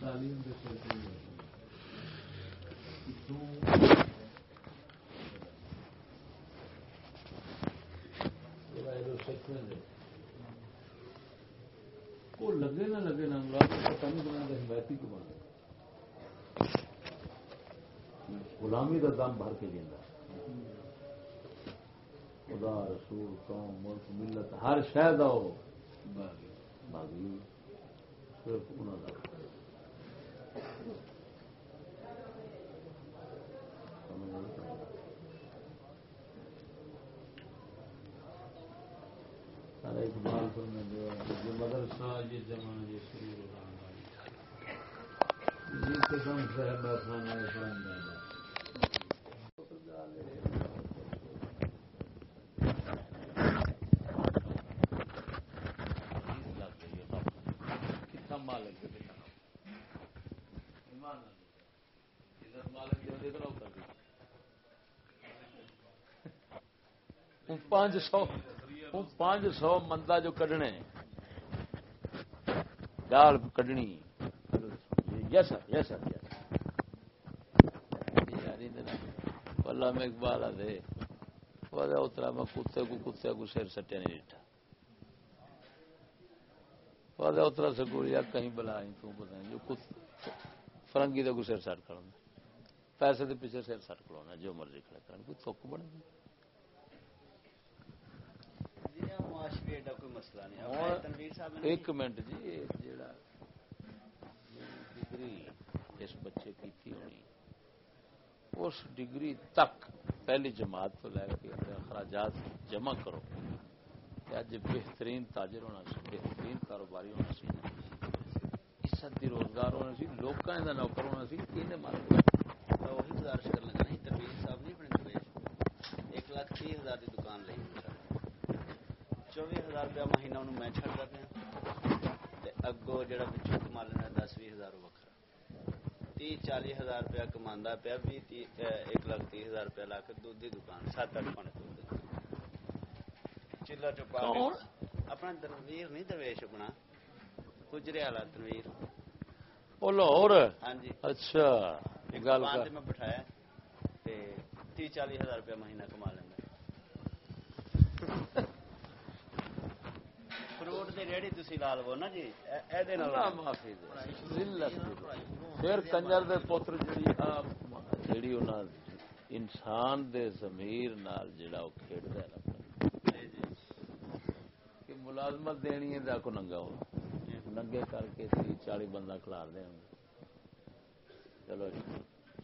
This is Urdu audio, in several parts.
تعلیم سلسلے لگے نہ لگے نہ مراد پتہ نہیں بنا حمایتی کو بنا غلامی کا دم بھر کے دینا خدا رسول قوم ملک ملت ہر شہد آؤ باغی۔ صرف انہوں کا اقبال مدرسہ یہ یہ قسم سے ہے خانہ اسلام دادا پانچ سو۔ پانچ سو مندہ جو کڈنے گال کڈنی۔ یس سر یس سر پلا میں اقبال دے۔ اترا میں کتے کو کتے کو سر سٹیا نہیں ڈٹا۔ اترا سے گوڑیا کہیں بلا تو پتا جو فرنگی کا سر سٹ کرنا پیسے کے پیچھے سر سٹ کرا جو مرضی کھڑا کرنا کوئی تھوک بنے گی۔ ایک منٹ جی ڈگری اس بچے کی ہونی اس ڈگری تک پہلی جماعت تو لے کے اخراجات جمع کرو اج بہترین تاجر ہونا سی بہترین کاروباری ہونا سی عزت دی روزگار ہونا سی لوکاں دا نوکر ہونا سی کینے مار وہی گزارش کر لگا نہیں ترویج صاحب نہیں اپنے ایک لاکھ تی ہزار کی دکان لئی۔ چوبی ہزار روپیہ مہینہ انہوں میں چڑھتا پیا اگو جڑا پچھو کما لینا دس بھی ہزار وکرا تی چالی ہزار روپیہ کما پیا بھی ایک لاکھ تی ہزار روپیہ لا کے دودھ کی دکان سات اٹھ پن چلا چپا اپنا تنویر نہیں درویش اپنا گجرے والا تنویر۔ وہ لاہور؟ ہاں جی۔ اچھا گل میں بٹھایا تی چالی ہزار روپیہ مہینہ کما لینا دی ریڑی تسی لا لو نا جی؟ اے دے نال معافی پھر کنجر دے پتر جڑی جڑی انہاں انسان دے ضمیر نال جڑا او کھیڈدا ہے نا۔ کہ ملازمت دینی ہے کو ننگا ہو۔ ننگے کر کے چالی بندہ کھلار دیں چلو جی۔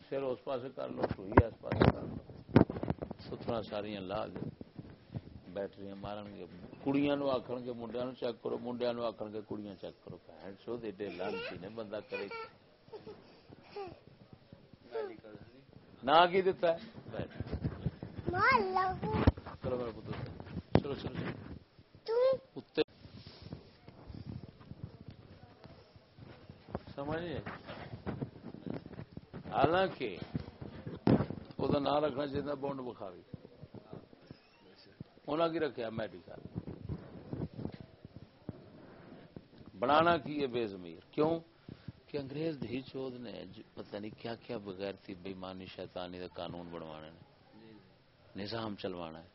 پھر اس پاسے کر لو ٹوئی اس پاسے کر لو۔ ستھرا ساریاں لا دے۔ بیٹریاں مارن گے۔ کڑیاں نو آخر گے منڈیا نو چیک کرو منڈیا نو آخر گے کڑیاں چیک کرو بہن چو ایڈے لانتی نے بندہ کرے نہ کی دتا ہے چلو میرا پتر چلو چلو سمجھ حالانکہ وہ نام رکھنا چاہیے بونڈ بخاری انہوں کی رکھا میڈیکل بنانا کی ہے بے زمیر کیوں؟ کہ انگریز دھی چود نے پتہ نہیں کیا کیا بغیر تھی بےمانی شیطانی کا قانون بنوانے نے نظام چلوانا ہے۔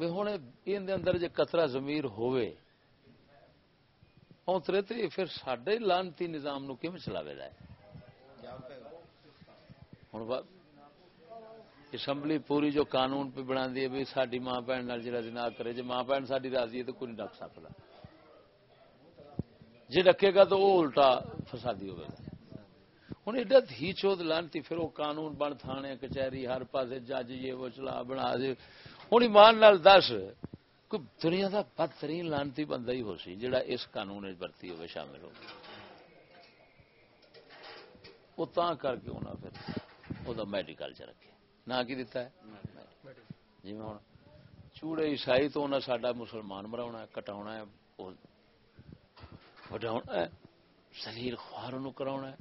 ہوں یہ اندر جی کترا زمیر ہوئے اترے تو پھر سڈے لانتی نظام نو کم چلاوے ہے؟ ہوں اسمبلی پوری جو قانون پہ بنا دی بھی ساری ماں بہن جا جنا کرے جی ماں بہن ساری راضی ہے تو کوئی نہیں ڈک سکتا جی ڈکے گا تو وہ الٹا فسادی ہوگا ہوں ایڈا ہی چوت لانتی، پھر وہ قانون بن تھانے، کچہری ہر پاس جج یہ وہ چلا بنا دے۔ ہوں ایمان نال دس، کوئی دنیا کا بدترین لانتی بندہ ہی ہو سی جڑا اس قانون برتی ہوئے شامل ہو۔ وہ کر کے انہیں پھر وہ میڈیکل چ رکھے۔ نہ کی دیتا ہے؟ جی ہوں چوڑے عیسائی تو انہیں سڈا مسلمان مرا کٹا ہے وڈا ہے سلیل خوار کرا ہے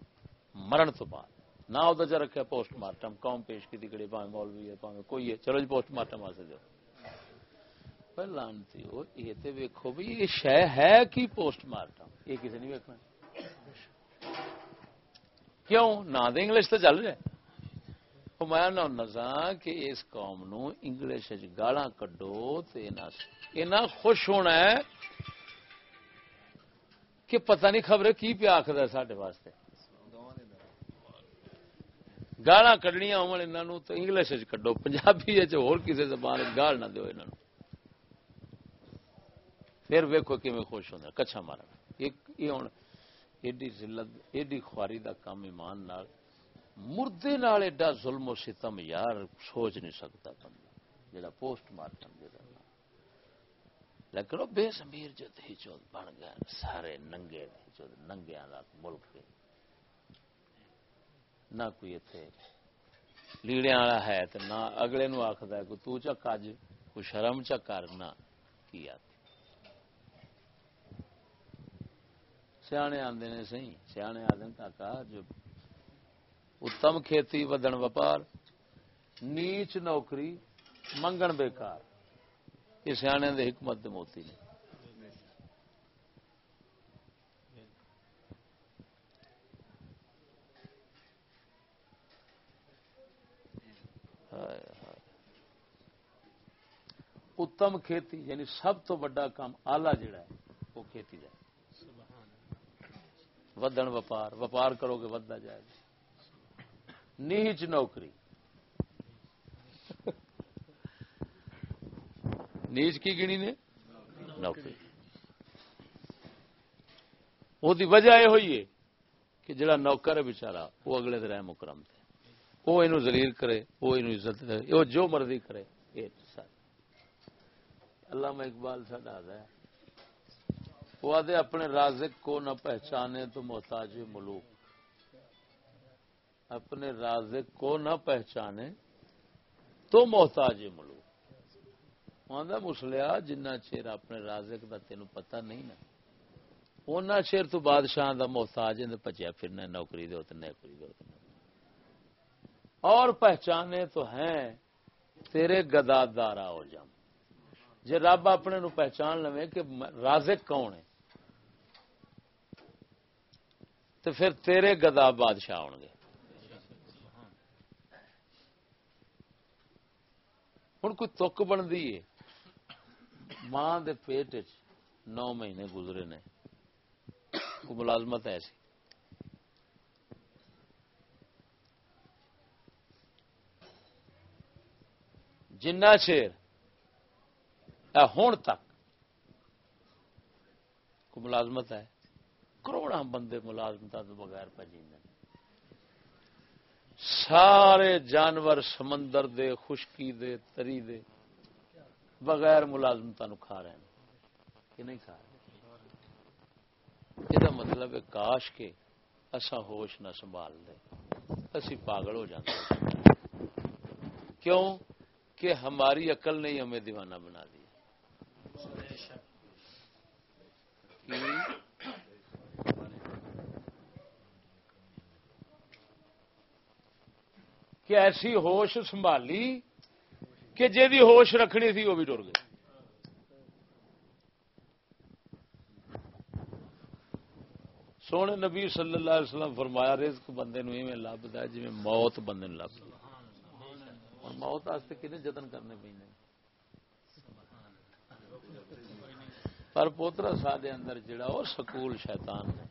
مرن تو بعد۔ نہ وہ چ رکھا پوسٹ مارٹم، قوم پیش کی کڑی پاوے مولوی ہے پاوے کوئی ہے۔ چلو جی پوسٹ مارٹم واسطے دو لانتی ہو، یہ تو ویکو بھی، یہ شہ ہے کی پوسٹ مارٹم؟ یہ کسی نہیں ویکنا کیوں؟ نہ تو انگلش تو چل رہا میں نہ سا کہ اس قوم نو انگلش گالا کڈو تو خوش ہونا ہے۔ کہ پتہ نہیں خبر کی پیا آخر سڈے واسطے۔ گالا کڈنیا ہو تو انگلش کڈو، پنجابی کسی زبان گال نہ دو انہوں پھر ویکو کیون خوش ہوتا کچھا مارا۔ یہ ہوں ایڈی ذلت، ایڈی خواری دا کام ایمان نال۔ مردے نال ایڈا ظلم و ستم یار، سوچ نہیں سکتا بندہ، جڑا پوسٹ مارٹم جا لیکن وہ بے زمیر جو دہی چود بن گئے، سارے ننگے دہی چود ننگیا کا ملک نہ کوئی اتنے لیڑیا والا ہے تو نہ اگلے نو آخد ہے، کوئی تو چک اج، کوئی شرم چک کرنا کی آتی سیانے آدھے نے سی سیانے آدھے کاکا جو اتم کھیتی ودن وپار، نیچ نوکری، منگن بیکار۔ یہ سیانے دے حکمت دے موتی نے۔ اتم کھیتی یعنی سب تو بڑا کام آلہ جڑا ہے، وہ کھیتی جائے ودن وپار وپار کرو گے ودا جائے گا۔ نیچ نوکری۔ نیچ کی گنی نے؟ نوکری. وہ وجہ یہ ہوئی ہے کہ جڑا نوکر ہے بچارا وہ اگلے دن مکرم تھے وہ یہ زلیل کرے وہ یہ عزت کرے وہ جو مرضی کرے یہ اللہ میں اقبال سا ہے۔ وہ آدھے اپنے رازق کو نہ پہچانے تو محتاج ملوک۔ اپنے رازق کو نہ پہچانے تو محتاج ملوک۔ آدھا مسلیا، جنہ چیر اپنے رازق کا تین پتا نہیں نا۔ اُن چیر تو بادشاہ دا محتاج پچیا پھرنا نوکری دو تو نوکری دو اور پہچانے تو ہیں، تیرے گدا دارا ہو جام جی رب اپنے نو پہچان لو کہ رازق کون ہے تو پھر تیرے گدا بادشاہ آن گے۔ ہوں کوئی تک بنتی ہے؟ ماں دے پیٹ نو مہینے گزرے نے۔ کوئی ملازمت ایسی؟ جنا چیر ہون تک کوئی ملازمت ہے؟ کروڑا بندے ملازمت تو بغیر پہ سارے جانور سمندر دے، خشکی دے، تری دے۔ بغیر ملازمت کھا رہے ہیں۔ کہ نہیں کھا رہے؟ یہ مطلب ہے کاش کے اصا ہوش نہ سنبھال دے اسی پاگل ہو جاتے کیوں؟ کہ ہماری عقل نے ہی ہمیں دیوانہ بنا دیا۔ کہ ایسی ہوش سنبھالی کہ جی ہوش رکھنی تھی وہ بھی ٹر گئی۔ سونے نبی صلی اللہ علیہ وسلم فرمایا، رزق بندے نو ایویں لبدا جی موت بندے نو لب اور موت واسطے کنے جتن کرنے پہ پر پوترا سادے اندر جڑا اور سکول شیطان نے،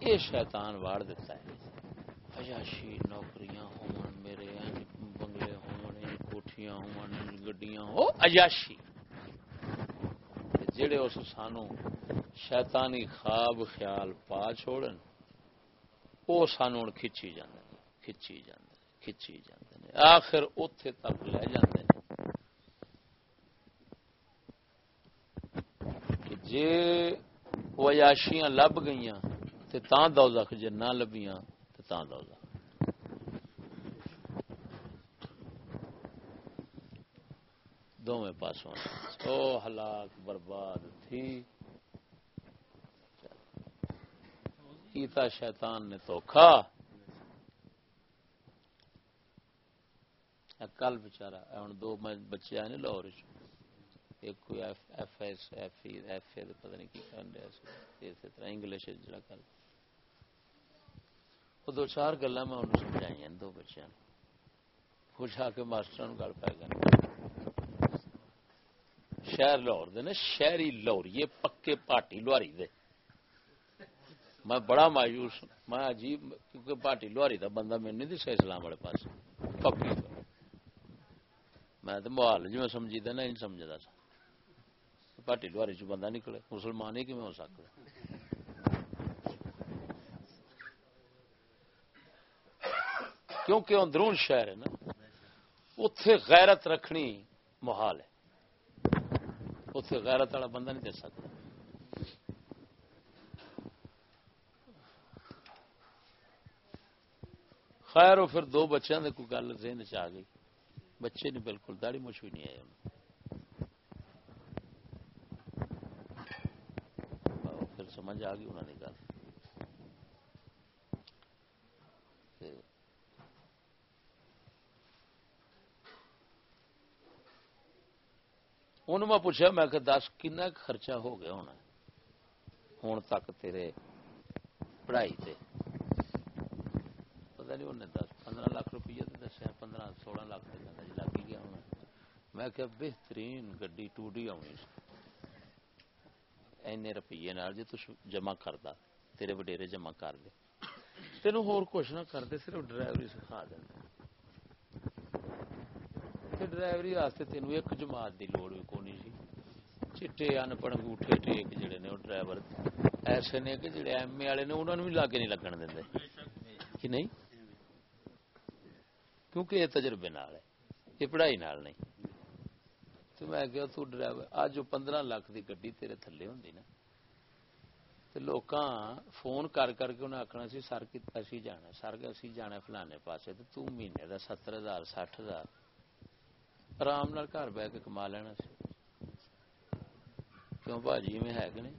یہ شیطان واڑ دیتا ہے۔ عیاشی نوکریاں ہون میرے کوٹھیاں ہون گڈیاں ہو عیاشی جڑے اس سانو شیطانی خواب خیال پا چھوڑن وہ سانو ہوں کھچی جاندے کھچی جاندے کھچی جاندے آخر اوتھے تک لے جاندے کہ جے وہ عیاشیاں لب گئیاں تے تاں دوزخ جے نہ لبیاں تے تاں دوزخ دونوں پاسوں او ہلاک برباد تھی۔ کیتا شیطان نے دھوکھا۔ کل بچارا ہوں دو بچے آئے لاہور ایک کوئی F S, F F A پتہ نہیں کی کرن رہا اسی طرح انگلش جڑا کل وہ دو چار گلا میں انہوں سمجھائی دو بچوں خوش آ کے ماسٹر گل پی گئے شہر لاہور دے شہری لاہوری پکے پاٹی لوہاری دے۔ میں بڑا مایوس میں عجیب، کیونکہ پاٹی لوہاری دا بندہ میرے نہیں دسا اسلام والے پاس پکی میں تو محال جی میں سمجھی دا نہیں سمجھتا سا۔ پاٹی لوہاری چ بندہ نکلے، مسلمان ہی کیون ہو سکتا کیونکہ اندرون شہر ہے نا اتے غیرت رکھنی محال ہے۔ اتنے غیرت والا بندہ نہیں دے سکتا۔ خیر وہ پھر دو بچوں نے کوئی گل ذہن چ گئی۔ بچے نے بالکل داڑی مچھ بھی نہیں آئے پھر سمجھ آ گئی انہوں نے گل۔ انہوں میں پوچھا میں کہ دس کن خرچہ ہو گیا ہونا ہوں تک تیرے پڑھائی تے پتا نہیں انہیں دس پندرہ لاکھ روپیہ تو دسیا پندرہ سولہ لاکھ جی لگ ہی گیا ہونا میں کہ بہترین گڈی ٹوڈی آنی این روپیے نال جی تما کرتا تیرے وڈیرے جمع کر دے تین ہوش نہ کرتے صرف ڈرائیوری سکھا دیں ڈرائیوری واسطے تین ایک جماعت کی لوڑ بھی کونی سی چٹے انپڑھ انگوٹھے ٹیک جڑے نے او ڈرائیور ایسے نے کہ جڑے ایم اے والے نے انہوں نے بھی لاگے نہیں لگن دیں کہ نہیں کیونکہ یہ تجربے نال ہے یہ پڑھائی نال نہیں تو میں کہ تو ڈرائیور اج پندرہ لاکھ دی گڈی تیرے تھلے ہوندی نا تے لوکاں فون کر کر کے انہیں آخنا سی سر اسی جانا سر کے اسی جانا فلانے پاسے تے تو مہینے دا ستر ہزار سٹھ ہزار آرام گھر بہ کے کما لینا سی کیوں باجی میں ہے کہ نہیں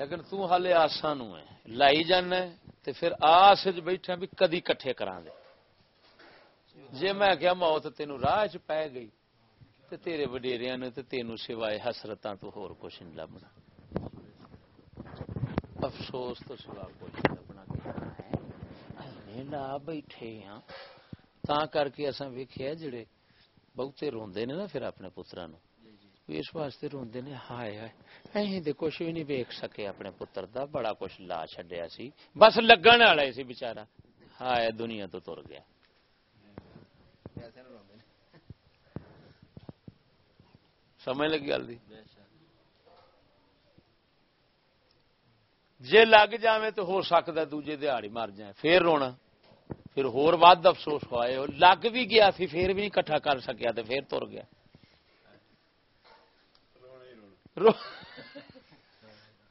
لیکن تالے آسا نو ہے لائی جانا تے پھر آس بیٹھا بھی کدی کٹھے کرا دے جی میں کیا موت تین راہ چ پی گئی تے تیرے وڈیریا نے تے تینو سوائے حسرتاں تو ہور کچھ نہیں لبنا افسوس تو سوا کچھ لبنا لا بیٹھے ہاں تا کر کے اصا ویخیا جڑے بہتے روندے نے نا پھر اپنے پترا نو اس واسطے روندے نے ہائے ہائے اہیں دے کچھ بھی نہیں ویک سکے اپنے پتر دا بڑا کچھ لا چڈیا سی بس لگن والا سی بچارا ہائے دنیا تو تر گیا سمجھ لگی گل جی لگ جائے تو ہو سکتا دوجے دہاڑی مر جائے پھر رونا پھر ہور ود افسوس ہوئے لگ بھی گیا تھی پھر بھی نہیں کٹھا کر سکیا تو پھر تر گیا۔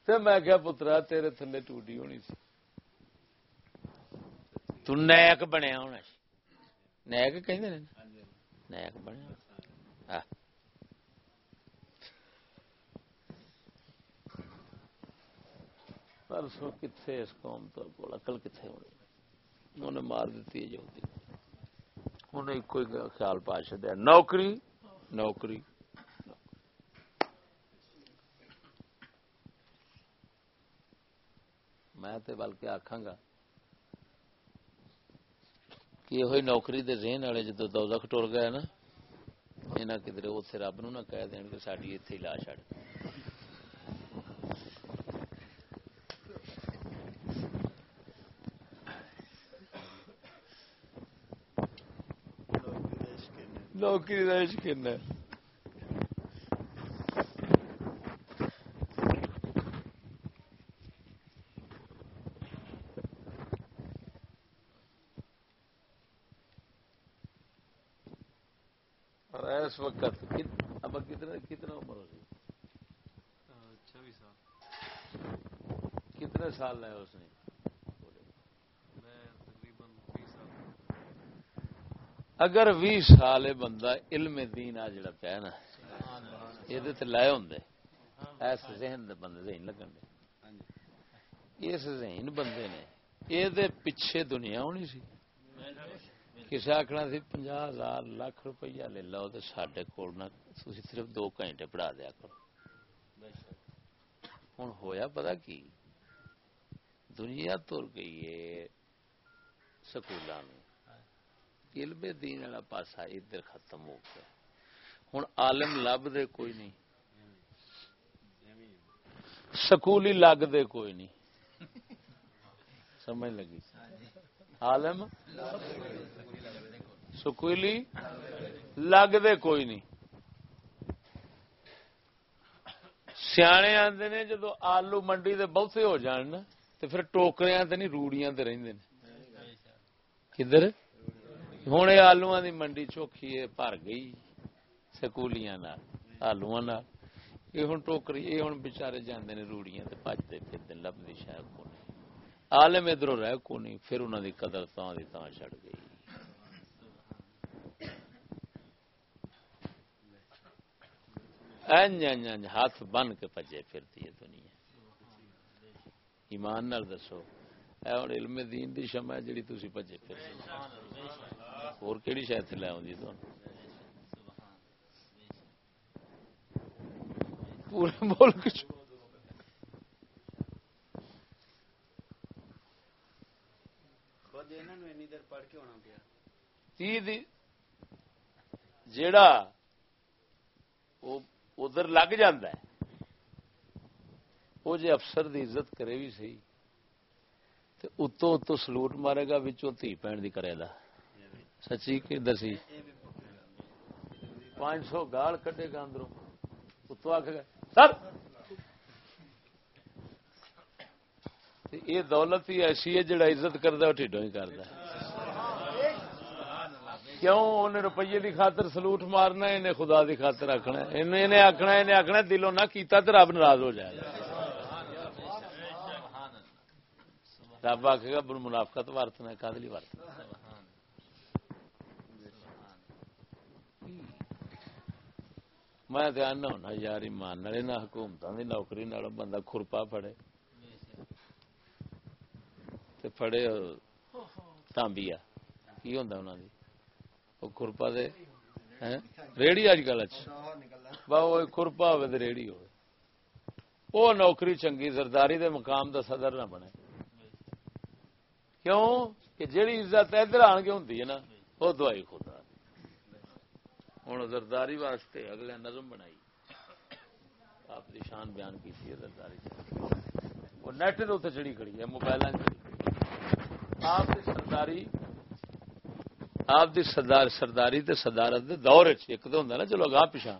میں کیا پترا، تیرے تھلے ٹوٹی ہونی سی۔ تو نیک بنیا ہونا نیک کہ نیک بنیا پرسوں کتنے اس قوم تو اکل کتنے ہونی؟ انہیں مار دیتی ہے یہودی۔ انہیں کوئی خیال پا چڑیا نوکری؟ نوکری۔ میں تے بلکہ آخا گا کہ یہ نوکری دے ذہن والے جدو دوزخ ٹر گئے نا یہاں کدھر اتنے رب نو نہ کہہ دین کہ ساری اتنے لا چڑ نوکری کا عشق کن اس وقت اب کتنا کتنا عمر ہو سی کتنے سال لائے اس نے؟ اگر بھی سال بندہ، علم دین آ جڑا پیا نا، یہ لائے ہوں ایس ذہن دے بندے ذہن لگن دے۔ اس ذہن بندے نے یہ پیچھے دنیا ہونی سی۔ کسی آخنا سی پنجا ہزار لاکھ روپیہ لے لو تو سڈے کول صرف دو گھنٹے پڑھا دیا کرو۔ ہوں ہویا پتا کی؟ دنیا تر گئی ہے سکولوں علم دین والا پاسا ادھر ختم ہو گیا۔ ہوں عالم لب دے کوئی نہیں۔ سکولی لگ دے کوئی نہیں۔ سمجھ لگی؟ عالم سکولی لگ دے کوئی نہیں۔ سیانے آتے نے جدو آلو منڈی دے بہتے ہو جان تو پھر ٹوکریاں تے نہیں، روڑیاں تے رہندے نے۔ کدھر؟ ہوں یہ آلو دی منڈی چوکھی بھر گئی سکولیاں آلو یہ ہوں ٹوکری، یہ ہوں بچارے جانے نے روڑیاں تے بجتے پھر لبھی شاید کو نہیں آلم ادھر رہ کو نہیں پھر انہوں دی قدر تاں دی تاں چڑھ گئی۔ N G, N G, N G, ہاتھ بن کے پجے پھرتی ہے دنیا۔ ایمان نال دسو، اے ہوں علم دین دی شمع جڑی تھی پجے پھر اور کہڑی شاید لے آؤں تو پورے ملک جیڑا ادھر لگ ہے وہ جی افسر دی عزت کرے بھی سی اتو اتو سلوٹ مارے گا بچوں تھی پہن دی کرے دا سچی کہ دسی؟ پانچ سو گال کٹے گا اندروں۔ اتو آ کے سر! یہ دولت ہی ایسی ہے جڑا عزت کرتا وہ ٹھڈو ہی کرتا کیوں؟ انہیں روپیے دی خاطر سلوٹ مارنا انہیں خدا دی خاطر آخنا انہیں آخنا انہیں آخنا دلوں نہ کیتا تو رب ناراض ہو جائے۔ گا رب آخ گا منافقت ورتنا کدلی ورتنا میں دھیان نہ ہونا یار ایمان نہ حکومتوں کی نوکری نال بندہ خرپا فڑے فڑے تانبیا کی ہوں انہوں نے خرپا دے؟ ریڑی اج کل خرپا ہو ریڑی ہو وہ نوکری چنگی، زرداری دے مقام دا صدر نہ بنے۔ کیوں؟ کہ جیڑی عزت ادھر آن کے ہوں نا وہ دوائی خدا ہوں زرداری واسطے اگلے نظم بنائی۔ آپ کی شان بیان کی زرداری وہ نیٹ کے اتنے چڑی کھڑی ہے موبائل آپ کی سرداری، آپ دی سردار سرداری تے صدارت دے دور ایک تو ہوں نا، چلو اگاہ پچھا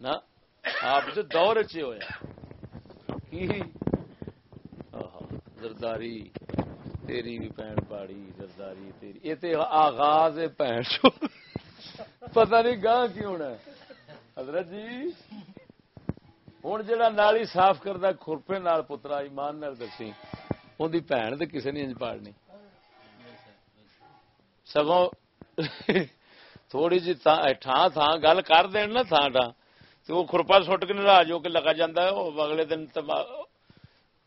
نہ آپ دے دور چ ہویا۔ کی؟ زرداری، تیری بھی پین پاڑی، زرداری تیری۔ یہ تے آغاز پین چو۔ پتہ نہیں گاہ کی ہونا حضرت جی ہوں جا نالی صاف کردہ کورپے نال پترا ایمان نال دسی ان کی بھن تو کسی نے انج پاڑنی۔ سگوں تھوڑی جی تھان تھان گل کر دین نا تھان ٹھان تو وہ خرپا سٹ کے ناراض ہو کے لگا جا اگلے دن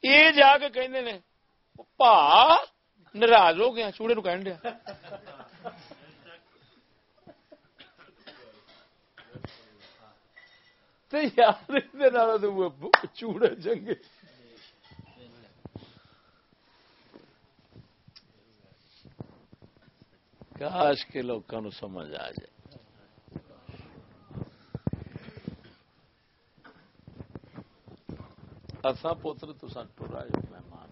یہ جا کے کہندے نے پا ناراض ہو گیا، چوڑے نو کہن دیا۔ یار چوڑے چنگے کاش کے لوگوں سمجھ آ جائے۔ اصا پوتر تسا ٹورا مہمان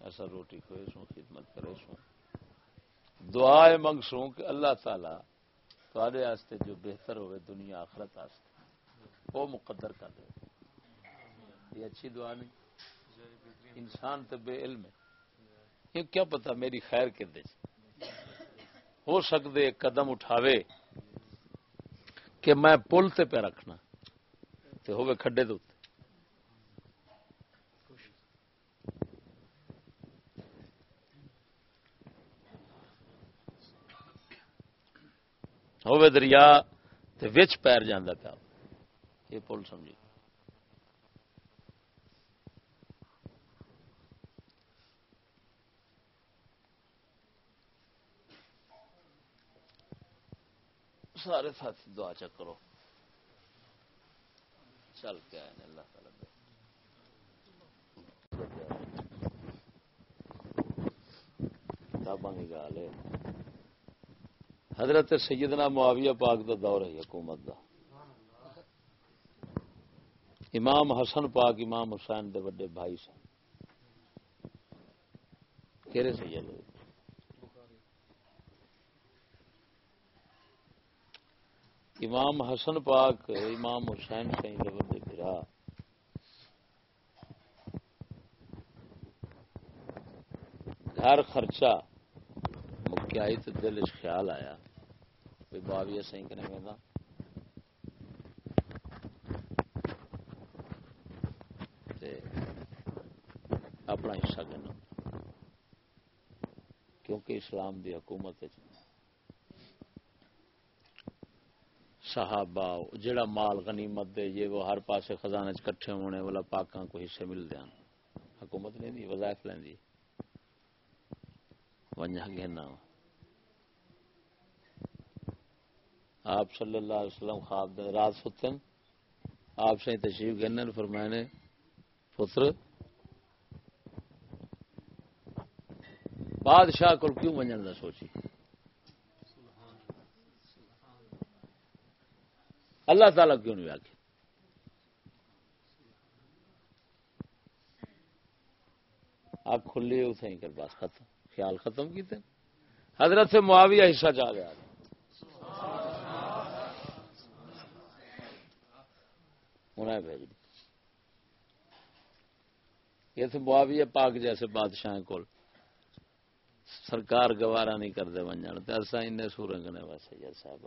ایسا روٹی کھوئے سو خدمت کرے سو دعا منگ سو کہ اللہ تعالی تھوڑے آستے جو بہتر ہوئے دنیا آخرت آستے وہ مقدر کر دے۔ یہ اچھی دعا نہیں۔ انسان تو بے علم ہے۔ یہ کیا پتا میری خیر کے دے جی۔ ہو سکتے قدم اٹھاوے کہ میں پل تے پہ رکھنا، تے ہوئے کھڈے دوتے ہوے دریا تے پیر جاندا پیا یہ پل سمجھی سارے ساتھی دعا چکرو چل کے آئے اللہ تعالیٰ کتاباں کی گال ہے حضرت سیدنا معاویہ پاک دا دور ہے حکومت دا۔ امام حسن پاک، امام حسین دے بڑے بھائی سن۔ کہڑے سید امام حسن پاک، امام حسین سی دے بڑے بھرا۔ گھر خرچہ۔ مکیائی تو دل اس خیال آیا۔ کوئی باویہ سی کنے میں اپنا حصہ گنا کیونکہ اسلام دی حکومت صحابہ، جڑا مال غنیمت دے، یہ وہ ہر پاسے خزانے کٹھے ہونے والا پاکاں کو حصے مل دیا حکومت نہیں دی، وظائف لین ونجا گھنا آپ صلی اللہ علیہ وسلم خواب دے رات ستن آپ سے تشریف گھنن فرمائنے پتر، بادشاہ کو کیوں ونجن کا سوچی؟ اللہ تعالی کیوں نہیں آخ آپ کھلی اتنے کر بس ختم، خیال ختم کیتے حضرت سے معاویہ حصہ جا گیا۔ انہیں بھیج دی یہ تھے معاویہ پاک جیسے بادشاہ کو سرکار گوارا نہیں کرتے ونجن تو اصا ان سورنگ نے ویسے جی صاحب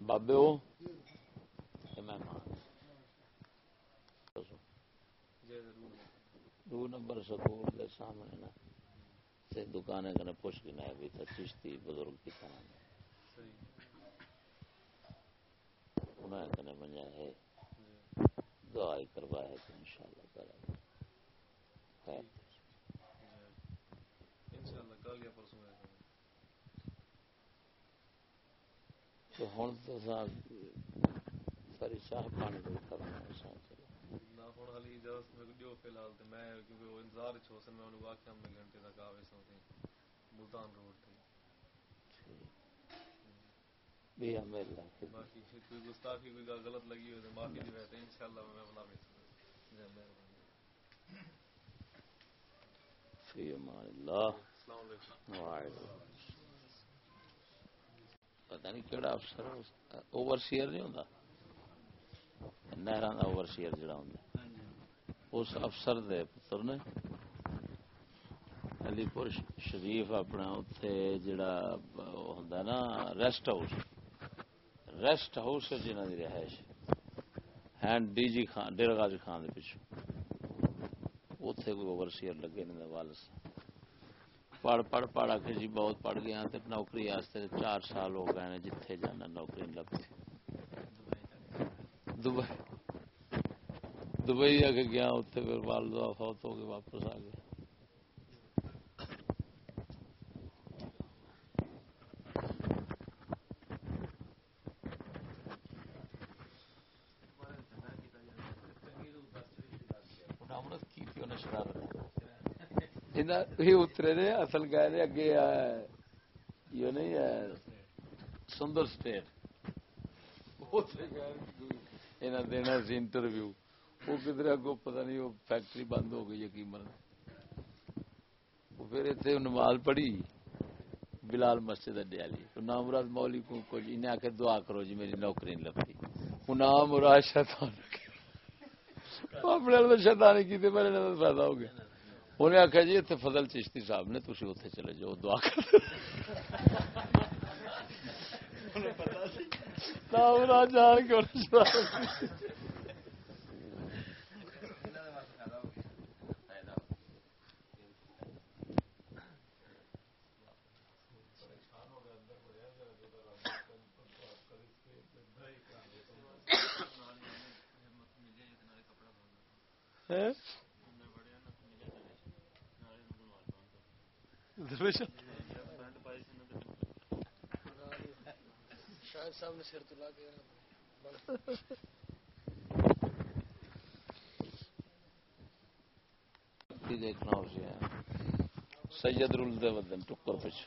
بابے وہ دو نمبر سکول کے سامنے نا دکانیں کنے پوچھ کے نہ بھی چشتی بزرگ کی طرح۔ انہیں کنے منیا ہے دعا کروا ہے کہ انشاءاللہ تعالی خیر۔ تو ہوں تو ساری چاہ پانی کو کرنا ملتان روڈ بھی ہمیں باقی کوئی گستاخی کوئی غلط لگی ہو تو معافی دی بیٹھے انشاءاللہ میں بلا میں فی امان اللہ۔ پتہ نہیں کیڑا افسر اوور سیئر نہیں ہوتا نہران اوور سیئر جڑا ہوں اس افسر دے پتر نے علی پور شریف اپنا اتنے جڑا ہوں نا ریسٹ ہاؤس۔ ریسٹ ہاؤس ہے جنہ کی رہائش ہینڈ ڈی جی خان ڈیرا غازی خان کے پچھو اتے کوئی اوور سیئر لگے نہیں وال پڑھ پڑھ پڑھ کے جی بہت پڑھ گیا تو نوکری واسطے چار سال ہو گئے جتھے جانا نوکری نہیں لگتی۔ دبئی۔ دبئی آ کے گیا اتنے پھر والدہ فوت ہو کے واپس آ گیا اترے نے اصل گئے اگے یہ نہیں ہے سندر اسٹیٹ دینا سی انٹرویو۔ وہ کدھر اگو پتا نہیں، وہ فیکٹری بند ہو گئی یقین پھر اتنے نماز پڑھی، بلال مسجد اڈے والی نام مراد مولی کو کچھ انہیں آ دعا کرو جی میری نوکری نہیں لگتی نام مراد شیطان اپنے شیطانی کی میرے نظر فائدہ ہو گیا۔ انہیں آخیا جی اتنے فضل چشتی صاحب نے تھی اتنے چلے جاؤ، دعا کر جان کے شاہد کے دیکھنا ہو جائے سید رول دے ودن ٹکر پچھ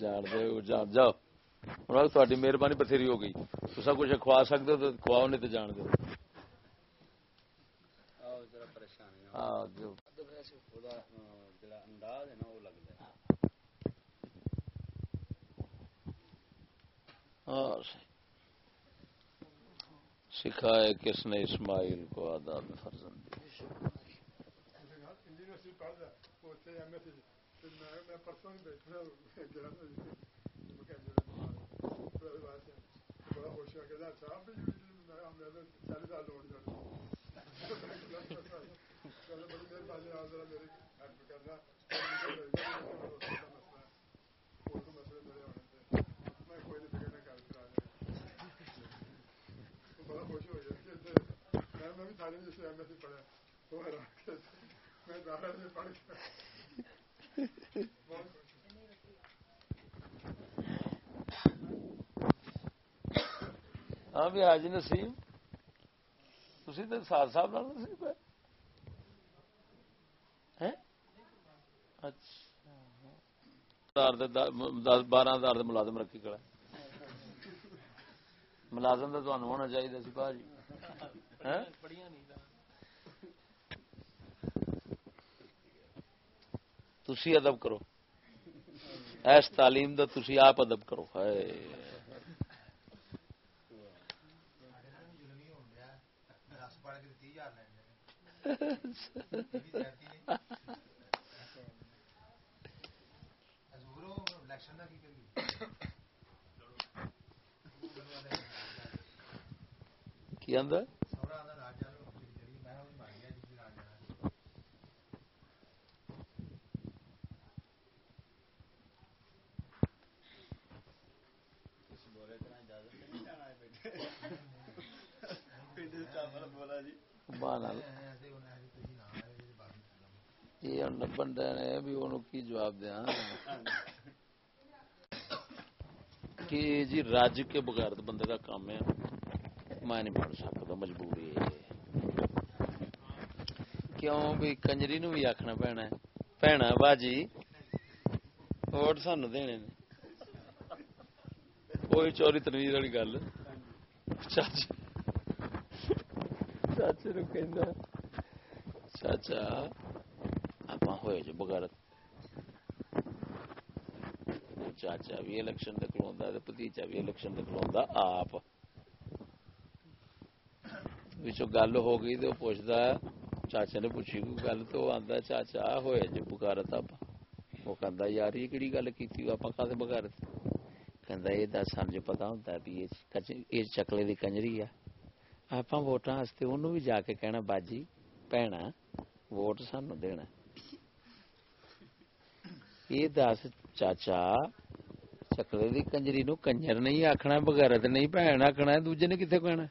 جان دے جان جاؤ۔ مہربانی بتھیری ہو گئی تو سب کچھ کھوا سکتے تو کھواؤ نہیں تو جان دو سکھائے کس نے اسماعیل کو آداب فرزند میں پرسوں میں چالیس سال لوٹ جانا چلو بڑی مہربانی آپ ذرا میری ہیلپ کرنا اردو مسئلے میرے ہونے تھے میں کوئی نہیں فکر نہ کر کرا بڑا خوش ہو گیا کہ میں میں بھی تعلیم جیسے ایم ایس سی پڑھا وہ حیران کہ میں دارا سے پڑھ گیا بہت خوش ہوں ہاں بھی حاجی نسیم تھی تو ساتھ صاحب نال نسیب ہے۔ ہیں؟ اچھا۔ دس بارہ ہزار دے ملازم رکھی کڑا ملازم تو تمہیں ہونا چاہیے سی بھاجی ہیں؟ پڑھیا تسی ادب کرو۔ ایس تعلیم دا تسی آپ ادب کرو۔ ہائے دس پڑھ کے تی ہزار لینا ضرور الیکشن کا کی کی آندا آدھا راج جانو جڑی میں وہ مار گیا جس راج جانا اس بولے اتنا اجازت سے نہیں جانا ہے بیٹے پیڈ سٹاف والا بولا جی سبحان اللہ ایسے ہونا ہے تھی نہ آئے یہ بات نہیں یہ ہن بندے نے بھی انہوں کی جواب دیا۔ کہ جی راج کے بغیر تو بندے کا کام ہے۔ میں نہیں پڑھ سکتا مجبوری کیوں بھی کنجری نو بھی آخنا پینا پینا باجی۔ ووٹ سانو دینے نے۔ کوئی چوری تنویر والی گل۔ چاچا۔ چاچے نو چاچا آپ ہوئے جو بغیرت۔ چاچا بھی الیکشن تے کھلوندا تے بھتیجا بھی الیکشن تے کھلوندا آپ۔ وچوں گل ہو گئی تے او پوچھدا چاچا نے پوچھی کوئی گل تے او آندا چاچا ہوئے جو بغیرت آپ وہ کہندا یار یہ کیڑی گل کیتی آپ کھا بغیرت کہندا یہ دس سان جو پتہ ہوندا بھی یہ چکلے دی کنجری ہے۔ آپ ووٹاں واسطے انہوں بھی جا کے کہنا، باجی پینا ووٹ سانو دینا یہ دس چاچا چکلے دی کنجری نو کنجر نہیں آخنا بغیرت نہیں بھن آخنا دوجے نے کتنے کہنا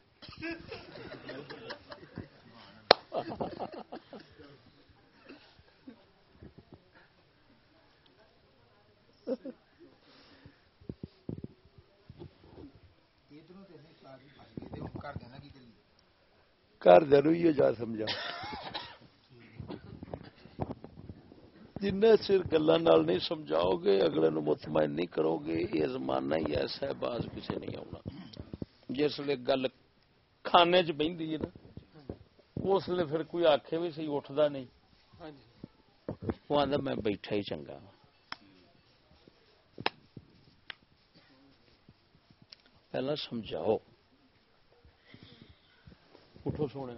ادھروں تے نہیں ساری بھائی گئے تے ہن کر دینا کی کریے گھر دے جا سمجھا جن چر گلا نہیں سمجھاؤ گے اگلے نو مطمئن نہیں کرو گے یہ زمانہ ہی ایسا ہے باز کسی نہیں آنا جس لیے گل کھانے چ بہتی ہے نا اس لیے پھر کوئی آخے بھی سی اٹھتا نہیں وہ آدھا میں بیٹھا ہی چنگا پہلا سمجھاؤ اٹھو سونے